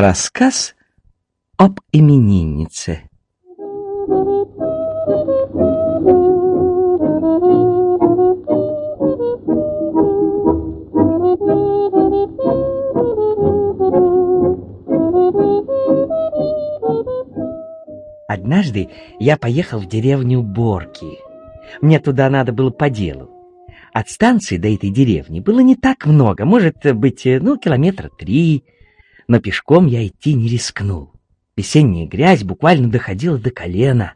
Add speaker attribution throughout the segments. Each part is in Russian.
Speaker 1: рассказ об имениннице. Однажды я поехал в деревню Борки. Мне туда надо было по делу. От станции до этой деревни было не так много, может быть, ну, километра три, но пешком я идти не рискнул. Весенняя грязь буквально доходила до колена.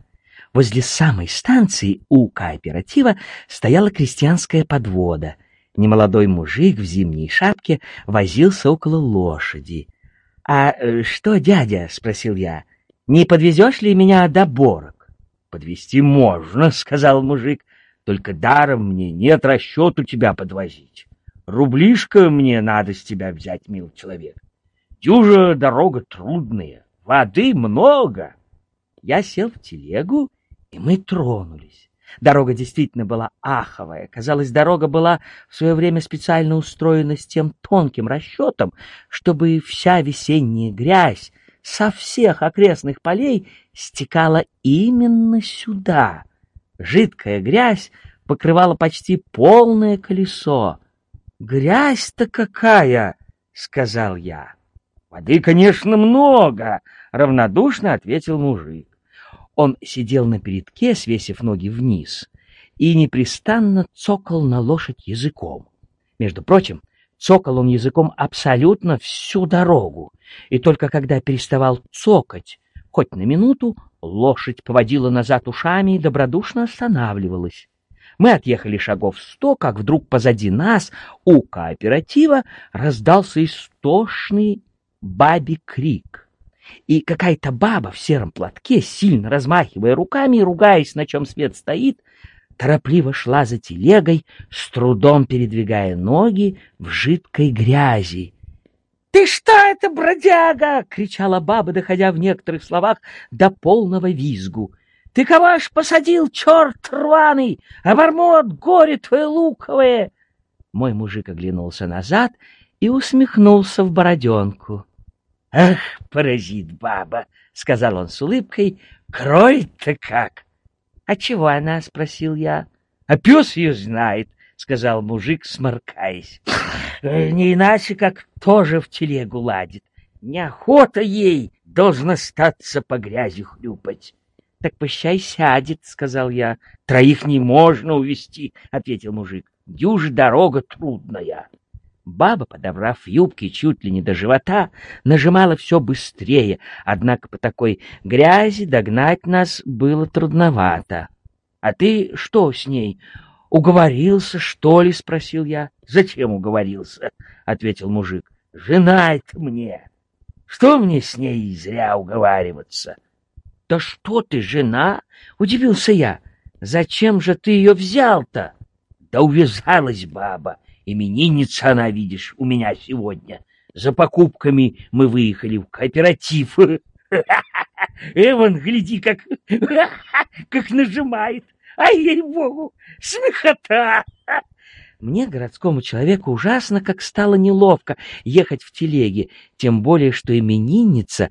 Speaker 1: Возле самой станции у кооператива стояла крестьянская подвода. Немолодой мужик в зимней шапке возился около лошади. — А э, что, дядя? — спросил я. — Не подвезешь ли меня до Борок? — Подвезти можно, — сказал мужик. — Только даром мне нет расчету тебя подвозить. Рублишко мне надо с тебя взять, мил человек. Дюжа дорога трудная, воды много. Я сел в телегу, и мы тронулись. Дорога действительно была аховая. Казалось, дорога была в свое время специально устроена с тем тонким расчетом, чтобы вся весенняя грязь со всех окрестных полей стекала именно сюда. Жидкая грязь покрывала почти полное колесо. «Грязь-то какая!» — сказал я. Воды, конечно, много, равнодушно ответил мужик. Он сидел на передке, свесив ноги вниз, и непрестанно цокал на лошадь языком. Между прочим, цокал он языком абсолютно всю дорогу, и только когда переставал цокать, хоть на минуту, лошадь поводила назад ушами и добродушно останавливалась. Мы отъехали шагов сто, как вдруг позади нас, у кооператива, раздался истошный бабий крик. И какая-то баба в сером платке, сильно размахивая руками и ругаясь, на чем свет стоит, торопливо шла за телегой, с трудом передвигая ноги в жидкой грязи. — Ты что это, бродяга? — кричала баба, доходя в некоторых словах до полного визгу. — Ты кого ж посадил, черт рваный, обормот, горе твое луковое! Мой мужик оглянулся назад и усмехнулся в бороденку. — Ах, паразит баба! — сказал он с улыбкой. — Кроет-то как! — А чего она? — спросил я. — А пес ее знает, — сказал мужик, сморкаясь. «Э, — Не иначе, как тоже в телегу ладит. Неохота ей должна статься по грязи хлюпать. — Так пущай сядет, — сказал я. — Троих не можно увести, — ответил мужик. — Дюж дорога трудная. Баба, подобрав юбки чуть ли не до живота, нажимала все быстрее, однако по такой грязи догнать нас было трудновато. — А ты что с ней? Уговорился, что ли? — спросил я. — Зачем уговорился? — ответил мужик. — Жена это мне. Что мне с ней зря уговариваться? — Да что ты, жена? — удивился я. — Зачем же ты ее взял-то? — Да увязалась баба. — Именинница она, видишь, у меня сегодня. За покупками мы выехали в кооператив. Эван, гляди, как, как нажимает. Ай, ей-богу, смехота! Мне, городскому человеку, ужасно как стало неловко ехать в телеге, тем более, что именинница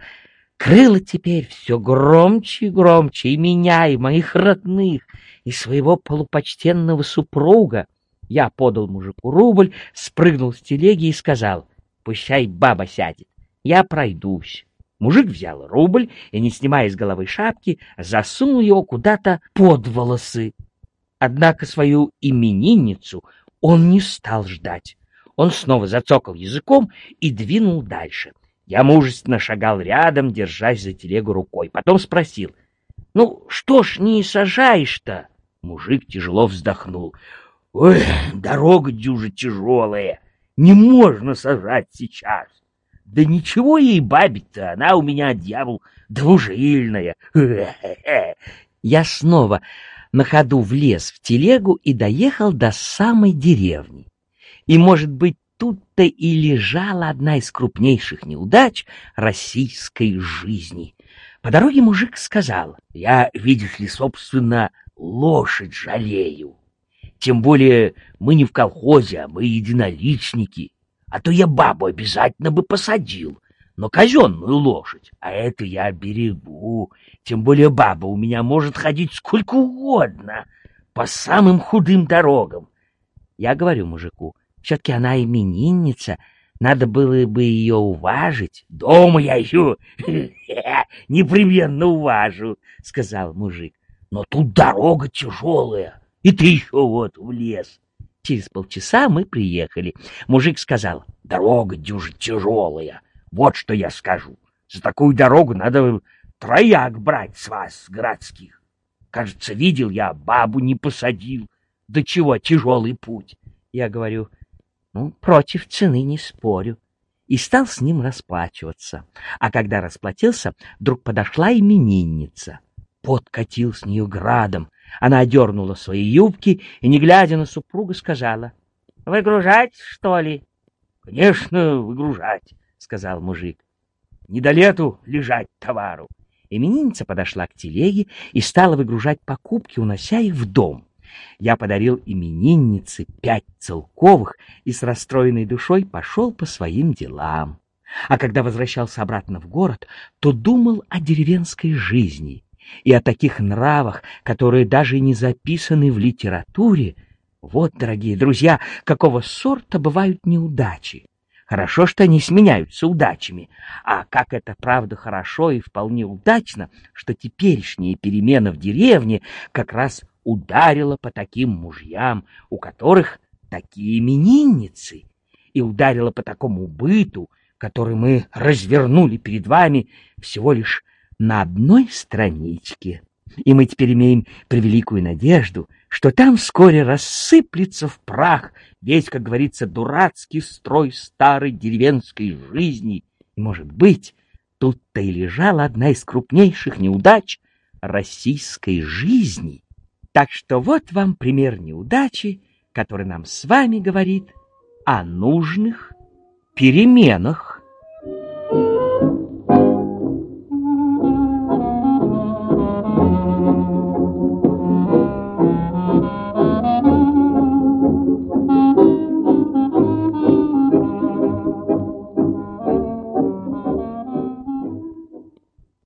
Speaker 1: крыла теперь все громче и громче и меня, и моих родных, и своего полупочтенного супруга. Я подал мужику рубль, спрыгнул с телеги и сказал, «Пущай баба сядет, я пройдусь». Мужик взял рубль и, не снимая с головы шапки, засунул его куда-то под волосы. Однако свою именинницу он не стал ждать. Он снова зацокал языком и двинул дальше. Я мужественно шагал рядом, держась за телегу рукой. Потом спросил, «Ну, что ж не сажаешь-то?» Мужик тяжело вздохнул. Ой, дорога дюжа тяжелая, не можно сажать сейчас. Да ничего ей бабить-то, она у меня, дьявол, двужильная. Я снова на ходу влез в телегу и доехал до самой деревни. И, может быть, тут-то и лежала одна из крупнейших неудач российской жизни. По дороге мужик сказал, я, видишь ли, собственно, лошадь жалею. Тем более мы не в колхозе, а мы единоличники. А то я бабу обязательно бы посадил.
Speaker 2: но казенную лошадь, а эту я берегу. Тем более баба у меня может ходить сколько угодно, по самым худым дорогам.
Speaker 1: Я говорю мужику, все-таки она именинница, надо было бы ее уважить.
Speaker 2: — Дома я ее непременно уважу, — сказал мужик. — Но тут дорога тяжелая, и ты еще вот в лес.
Speaker 1: Через полчаса мы приехали. Мужик сказал, —
Speaker 2: Дорога дюжа тяжелая, вот что я скажу. За такую дорогу надо трояк брать с вас, городских. Кажется, видел я, бабу не посадил. До чего тяжелый путь.
Speaker 1: Я говорю, ну, против цены не спорю. И стал с ним расплачиваться. А когда расплатился, вдруг подошла именинница. Подкатил с нее градом. Она одернула свои юбки и, не глядя на супруга, сказала, — Выгружать, что ли?
Speaker 2: — Конечно, выгружать, — сказал мужик. — Не до лету лежать товару.
Speaker 1: Именинница подошла к телеге и стала выгружать покупки, унося их в дом. Я подарил имениннице пять целковых и с расстроенной душой пошел по своим делам. А когда возвращался обратно в город, то думал о деревенской жизни и о таких нравах, которые даже не записаны в литературе. Вот, дорогие друзья, какого сорта бывают неудачи. Хорошо, что они сменяются удачами. А как это, правда, хорошо и вполне удачно, что теперешняя перемена в деревне как раз ударила по таким мужьям, у которых такие именинницы, и ударила по такому быту, который мы развернули перед вами всего лишь на одной страничке. И мы теперь имеем превеликую надежду, что там вскоре рассыплется в прах весь, как говорится, дурацкий строй старой деревенской жизни. И, может быть, тут-то и лежала одна из крупнейших неудач российской жизни — так что вот вам пример неудачи, который нам с вами говорит о нужных переменах.